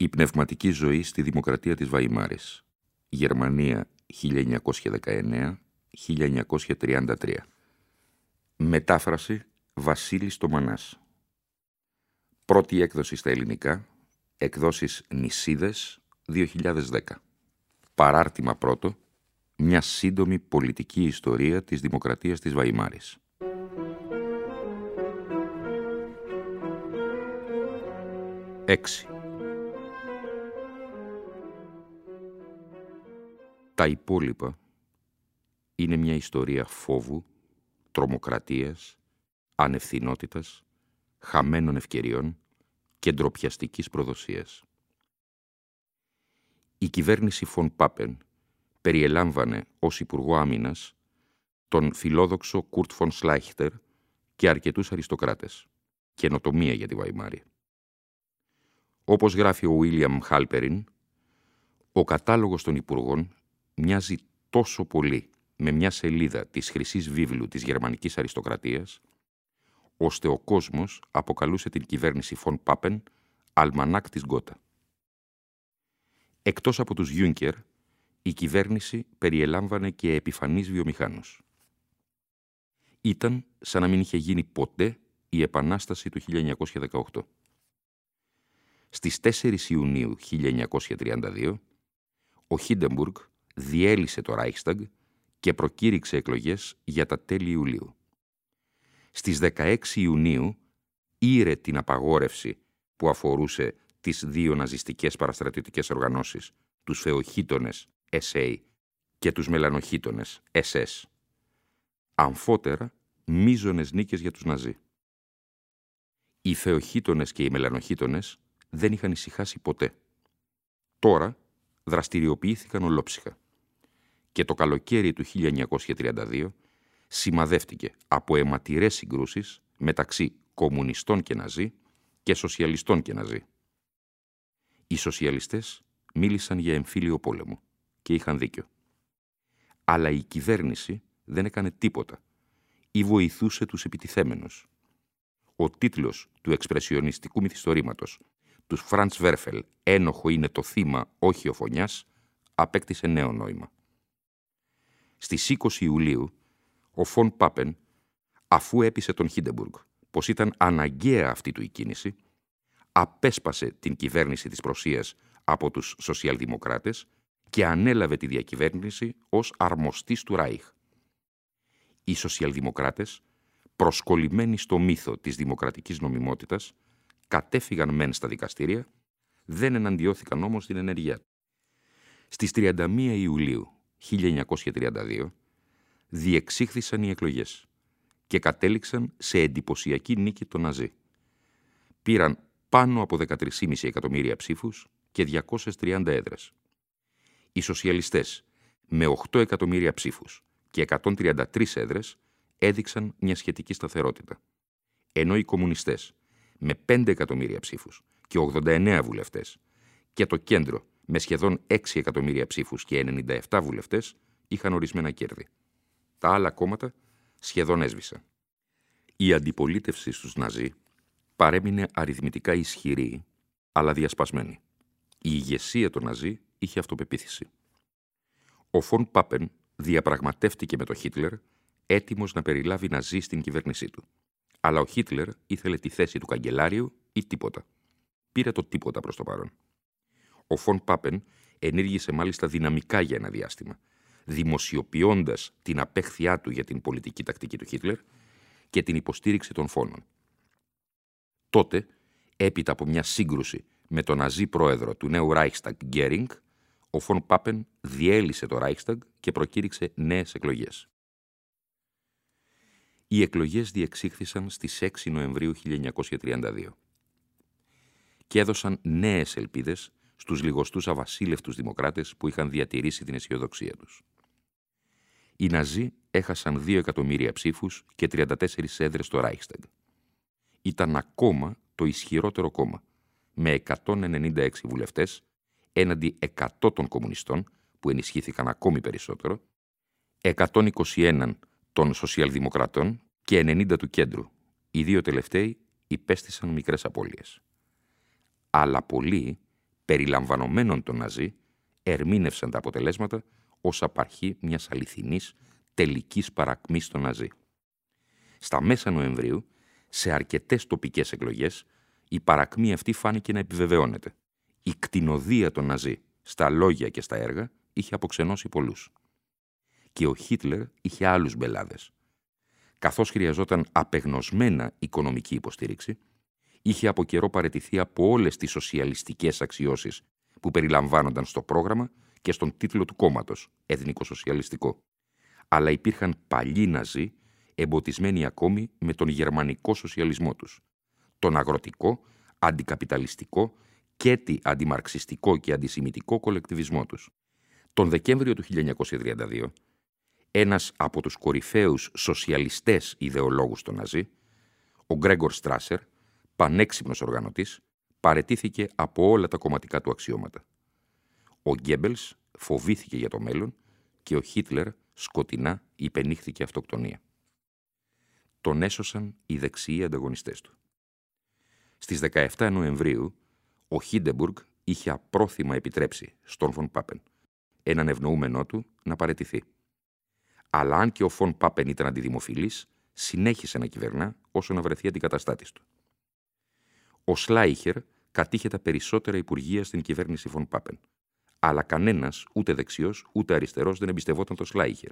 η πνευματική ζωή στη Δημοκρατία της Βαϊμάρης. Γερμανία 1919-1933. Μετάφραση Βασίλης Τομανάς. Πρώτη έκδοση στα ελληνικά. Εκδόσεις Νησίδες 2010. Παράρτημα πρώτο. Μια σύντομη πολιτική ιστορία της Δημοκρατίας της Βαϊμάρης. Έξι. Τα υπόλοιπα είναι μια ιστορία φόβου, τρομοκρατίας, ανευθυνότητας, χαμένων ευκαιριών και ντροπιαστικής προδοσίας. Η κυβέρνηση Φων Πάπεν περιελάμβανε ως Υπουργό Άμυνας τον φιλόδοξο Κουρτ Φων Σλάιχτερ και αρκετούς αριστοκράτες, καινοτομία για τη Βαϊμάρη. Όπως γράφει ο Βίλιαμ Χάλπεριν, ο κατάλογος των υπουργών μοιάζει τόσο πολύ με μια σελίδα της χρυσής βίβλου της γερμανικής αριστοκρατίας, ώστε ο κόσμος αποκαλούσε την κυβέρνηση Φων Πάπεν αλμανάκ της Γκότα. Εκτός από τους Γιούνκερ, η κυβέρνηση περιελάμβανε και επιφανείς βιομηχάνους. Ήταν σαν να μην είχε γίνει ποτέ η Επανάσταση του 1918. Στις 4 Ιουνίου 1932, ο Χίντεμπουργκ διέλυσε το Reichstag και προκήρυξε εκλογές για τα τέλη Ιουλίου. Στις 16 Ιουνίου ήρε την απαγόρευση που αφορούσε τις δύο ναζιστικές παραστρατητικές οργανώσεις, τους φεοχίτονες SA και τους μελανοχίτονες SS. Αμφότερα, μίζονες νίκες για τους Ναζί. Οι φεοχίτονες και οι μελανοχίτονες δεν είχαν ησυχάσει ποτέ. Τώρα δραστηριοποιήθηκαν ολόψυχα και το καλοκαίρι του 1932 σημαδεύτηκε από αιματηρές συγκρούσεις μεταξύ κομμουνιστών και ναζί και σοσιαλιστών και ναζί. Οι σοσιαλιστές μίλησαν για εμφύλιο πόλεμο και είχαν δίκιο. Αλλά η κυβέρνηση δεν έκανε τίποτα ή βοηθούσε τους επιτιθέμενους. Ο τίτλος του εξπρεσιονιστικού μυθιστορήματος τους Φραντς Βέρφελ «Ένοχο είναι το θύμα, όχι ο φωνιάς» απέκτησε νέο νόημα. Στις 20 Ιουλίου, ο Φον Πάπεν, αφού έπεισε τον Χίντεμπουργκ πως ήταν αναγκαία αυτή του η κίνηση, απέσπασε την κυβέρνηση της Προσίας από τους σοσιαλδημοκράτες και ανέλαβε τη διακυβέρνηση ως αρμοστής του Ράιχ. Οι σοσιαλδημοκράτες, προσκολλημένοι στο μύθο της δημοκρατικής νομιμότητας, κατέφυγαν μεν στα δικαστήρια, δεν εναντιώθηκαν όμως στην ενεργεία. Στις 31 Ιουλίου 1932 διεξήχθησαν οι εκλογές και κατέληξαν σε εντυπωσιακή νίκη των Ναζί. Πήραν πάνω από 13,5 εκατομμύρια ψήφους και 230 έδρες. Οι σοσιαλιστές με 8 εκατομμύρια ψήφους και 133 έδρες έδειξαν μια σχετική σταθερότητα. Ενώ οι κομμουνιστές με 5 εκατομμύρια ψήφους και 89 βουλευτές και το κέντρο με σχεδόν 6 εκατομμύρια ψήφους και 97 βουλευτές είχαν ορισμένα κέρδη. Τα άλλα κόμματα σχεδόν έσβησαν. Η αντιπολίτευση στους Ναζί παρέμεινε αριθμητικά ισχυρή, αλλά διασπασμένη. Η ηγεσία των Ναζί είχε αυτοπεποίθηση. Ο Φον Πάπεν διαπραγματεύτηκε με τον Χίτλερ έτοιμος να περιλάβει Ναζί στην κυβέρνησή του. Αλλά ο Χίτλερ ήθελε τη θέση του καγκελάριου ή τίποτα. Πήρε το τίποτα προς το παρόν. Ο Φον Πάπεν ενήργησε μάλιστα δυναμικά για ένα διάστημα, δημοσιοποιώντας την απέχθειά του για την πολιτική τακτική του Χίτλερ και την υποστήριξη των φόνων. Τότε, έπειτα από μια σύγκρουση με τον ναζί πρόεδρο του νέου Reichstag Γκέρινγκ, ο Φον Πάπεν διέλυσε το Reichstag και προκήρυξε νέες εκλογές. Οι εκλογές διεξήχθησαν στις 6 Νοεμβρίου 1932 και έδωσαν νέες ελπίδες στους λιγοστούς αβασίλευτους δημοκράτες που είχαν διατηρήσει την αισιοδοξία τους. Οι Ναζί έχασαν 2 εκατομμύρια ψήφους και 34 έδρες στο Reichstag. Ήταν ακόμα το ισχυρότερο κόμμα, με 196 βουλευτές έναντι 100 των κομμουνιστών, που ενισχύθηκαν ακόμη περισσότερο, 121 των σοσιαλδημοκρατών και 90 του κέντρου. Οι δύο τελευταίοι υπέστησαν μικρές απώλειες. Αλλά πολλοί, περιλαμβανομένων των Ναζί, ερμήνευσαν τα αποτελέσματα ως απαρχή μιας αληθινής τελικής παρακμής των Ναζί. Στα μέσα Νοεμβρίου, σε αρκετές τοπικές εκλογές, η παρακμή αυτή φάνηκε να επιβεβαιώνεται. Η κτηνοδία των Ναζί στα λόγια και στα έργα είχε αποξενώσει πολλούς. Και ο Χίτλερ είχε άλλους μπελάδες. Καθώς χρειαζόταν απεγνωσμένα οικονομική υποστήριξη, είχε από καιρό παρετηθεί από όλες τις σοσιαλιστικές αξιώσεις που περιλαμβάνονταν στο πρόγραμμα και στον τίτλο του κόμματος, Εθνικό-Σοσιαλιστικό. Αλλά υπήρχαν παλιοί Ναζί, εμποτισμένοι ακόμη με τον γερμανικό σοσιαλισμό τους, τον αγροτικό, αντικαπιταλιστικό και τη αντιμαρξιστικό και αντισημιτικό κολεκτιβισμό τους. Τον Δεκέμβριο του 1932, ένας από τους κορυφαίους σοσιαλιστές ιδεολόγους των Ναζί, ο Γκρέγκορ Στράσερ, πανέξυπνος οργανωτής, παρετήθηκε από όλα τα κομματικά του αξιώματα. Ο Γκέμπελς φοβήθηκε για το μέλλον και ο Χίτλερ σκοτεινά υπενήχθηκε αυτοκτονία. Τον έσωσαν οι δεξιοί ανταγωνιστές του. Στις 17 Νοεμβρίου, ο Χίντεμπουργκ είχε απρόθυμα επιτρέψει στον Φον Πάπεν, έναν ευνοούμενό του, να παρετηθεί. Αλλά αν και ο Φον Πάπεν ήταν αντιδημοφιλής, συνέχισε να κυβερνά όσο να βρεθεί αντικαταστάτης του. Ο Σλάιχερ κατήχε τα περισσότερα υπουργεία στην κυβέρνηση Φον Πάπεν. Αλλά κανένας, ούτε δεξιός ούτε αριστερός, δεν εμπιστευόταν τον Σλάιχερ,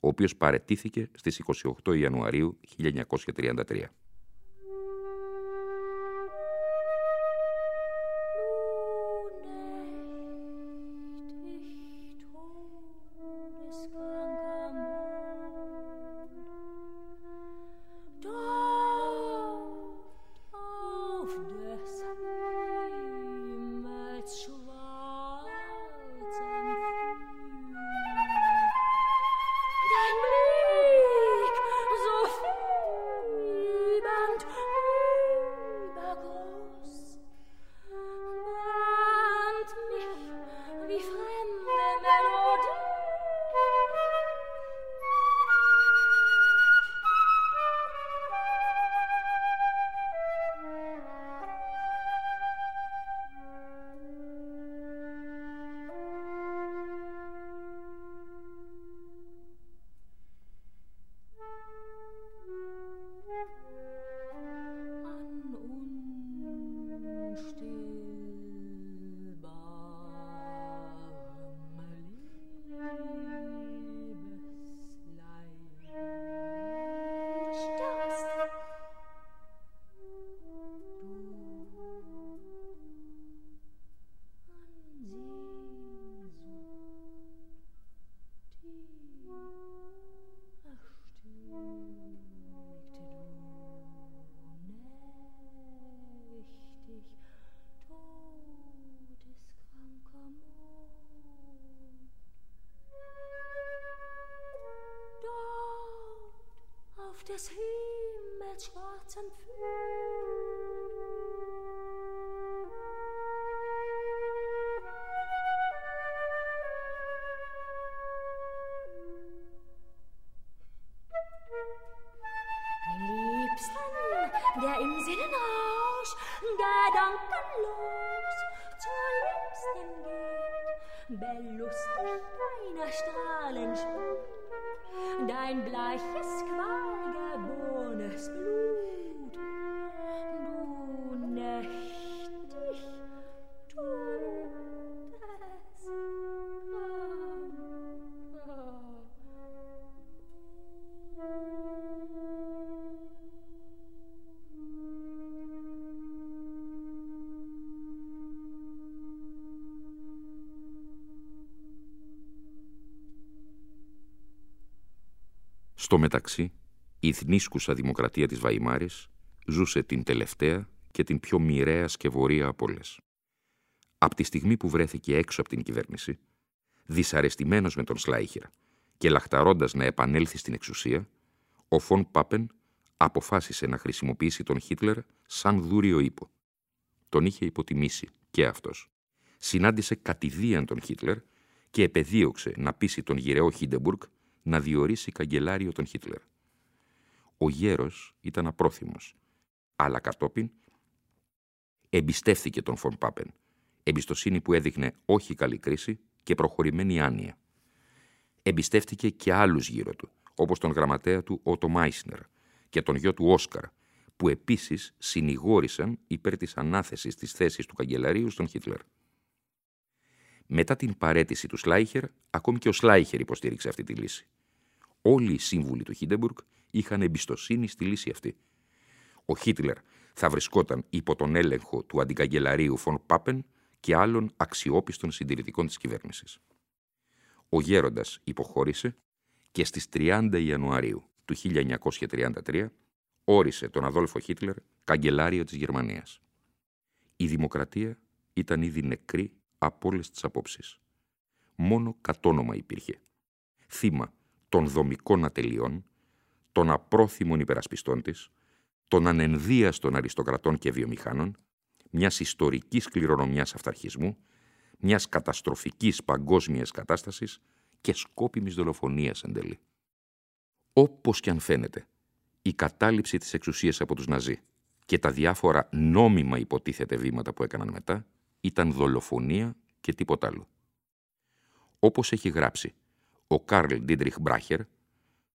ο οποίος παρετήθηκε στις 28 Ιανουαρίου 1933. des Himmels schwarzen Liebsten, der im Sinnenrausch gedankenlos zur Liebsten geht, belustigt deiner Strahlen dein bleiches Στο μεταξύ, η θνήσκουσα δημοκρατία της Βαϊμάρης ζούσε την τελευταία και την πιο μοιραία σκευωρία από όλες. Από τη στιγμή που βρέθηκε έξω από την κυβέρνηση, δυσαρεστημένος με τον Σλάιχερ και λαχταρώντας να επανέλθει στην εξουσία, ο Φον Πάπεν αποφάσισε να χρησιμοποιήσει τον Χίτλερ σαν δούριο ύπο. Τον είχε υποτιμήσει και αυτός. Συνάντησε κατηδίαν τον Χίτλερ και επεδίωξε να πείσει τον γυρεό Χίντεμπουργκ να διορίσει καγκελάριο τον Χίτλερ. Ο γέρος ήταν απρόθυμος, αλλά κατόπιν εμπιστεύθηκε τον Φον Πάπεν, εμπιστοσύνη που έδειχνε όχι καλή κρίση και προχωρημένη άνοια. Εμπιστεύτηκε και άλλους γύρω του, όπως τον γραμματέα του Ότο Μάισνερ και τον γιο του Όσκαρ, που επίσης συνηγόρησαν υπέρ της ανάθεσης της θέσης του καγκελαρίου στον Χίτλερ. Μετά την παρέτηση του Σλάιχερ, ακόμη και ο Σλάιχερ υποστήριξε αυτή τη λύση. Όλοι οι σύμβουλοι του Χίντεμπουργκ είχαν εμπιστοσύνη στη λύση αυτή. Ο Χίτλερ θα βρισκόταν υπό τον έλεγχο του αντικαγκελαρίου Φον Πάπεν και άλλων αξιόπιστων συντηρητικών της κυβέρνησης. Ο γέροντας υποχώρησε και στις 30 Ιανουαρίου του 1933 όρισε τον Αδόλφο Χίτλερ καγκελάριο της Γερμανίας. Η δημοκρατία ήταν ήδη νεκρή από όλες τις απόψεις. Μόνο κατόνομα υπήρχε. Θύμα των δομικών ατελειών, των απρόθυμων υπερασπιστών της, των ανενδίαστων αριστοκρατών και βιομηχάνων, μιας ιστορικής κληρονομιάς αυταρχισμού, μιας καταστροφικής παγκόσμιας κατάστασης και σκόπιμης δολοφονίας εν τέλει. Όπως και αν φαίνεται, η κατάληψη της εξουσίας από τους Ναζί και τα διάφορα νόμιμα υποτίθεται βήματα που έκαναν μετά, ήταν δολοφονία και τίποτα άλλο. Όπως έχει γράψει ο Καρλ Ντίτριχ Μπράχερ,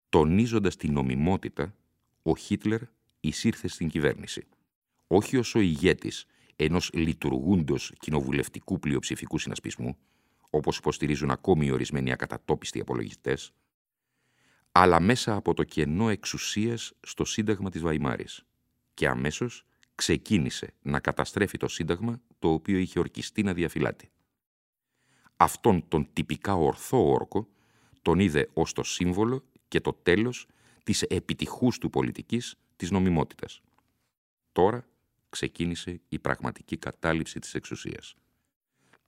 τονίζοντας την νομιμότητα, ο Χίτλερ εισήρθε στην κυβέρνηση. Όχι ως ο ηγέτης ενός λειτουργούντος κοινοβουλευτικού πλειοψηφικού συνασπισμού, όπως υποστηρίζουν ακόμη οι ορισμένοι ακατατόπιστοι απολογιστές, αλλά μέσα από το κενό εξουσίας στο Σύνταγμα της Βαϊμάρης και αμέσως ξεκίνησε να καταστρέφει το Σύνταγμα το οποίο είχε ορκιστεί να διαφυλάτει. Αυτόν τον τυπικά ορθό όρκο τον είδε ως το σύμβολο και το τέλος της επιτυχούς του πολιτικής της νομιμότητας. Τώρα ξεκίνησε η πραγματική κατάληψη της εξουσίας.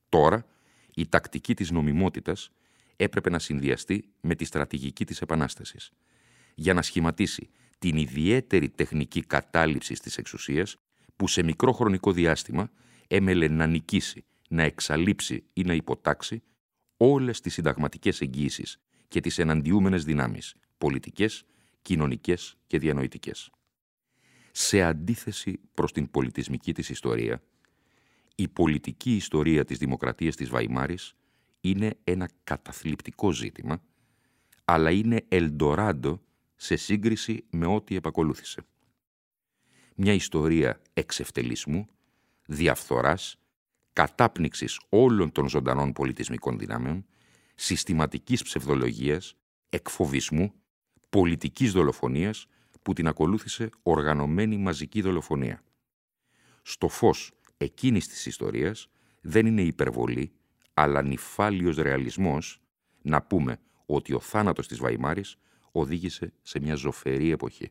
Τώρα η τακτική της νομιμότητας έπρεπε να συνδυαστεί με τη στρατηγική της επανάστασης για να σχηματίσει την ιδιαίτερη τεχνική κατάληψη της εξουσίας που σε μικρό χρονικό διάστημα έμελε να νικήσει, να εξαλείψει ή να υποτάξει όλες τις συνταγματικές εγγύησεις και τις εναντιούμενες δυνάμεις, πολιτικές, κοινωνικές και διανοητικές. Σε αντίθεση προς την πολιτισμική της ιστορία, η πολιτική ιστορία της δημοκρατίας της Βαϊμάρης είναι ένα καταθλιπτικό ζήτημα, αλλά είναι ελντοράντο σε σύγκριση με ό,τι επακολούθησε. Μια ιστορία εξευτελισμού, διαφθοράς, κατάπνιξης όλων των ζωντανών πολιτισμικών δυνάμεων, συστηματικής ψευδολογίας, εκφοβισμού, πολιτικής δολοφονίας που την ακολούθησε οργανωμένη μαζική δολοφονία. Στο φως εκείνης της ιστορίας δεν είναι υπερβολή, αλλά νυφάλιος ρεαλισμός να πούμε ότι ο θάνατος της Βαϊμάρης οδήγησε σε μια ζωφερή εποχή.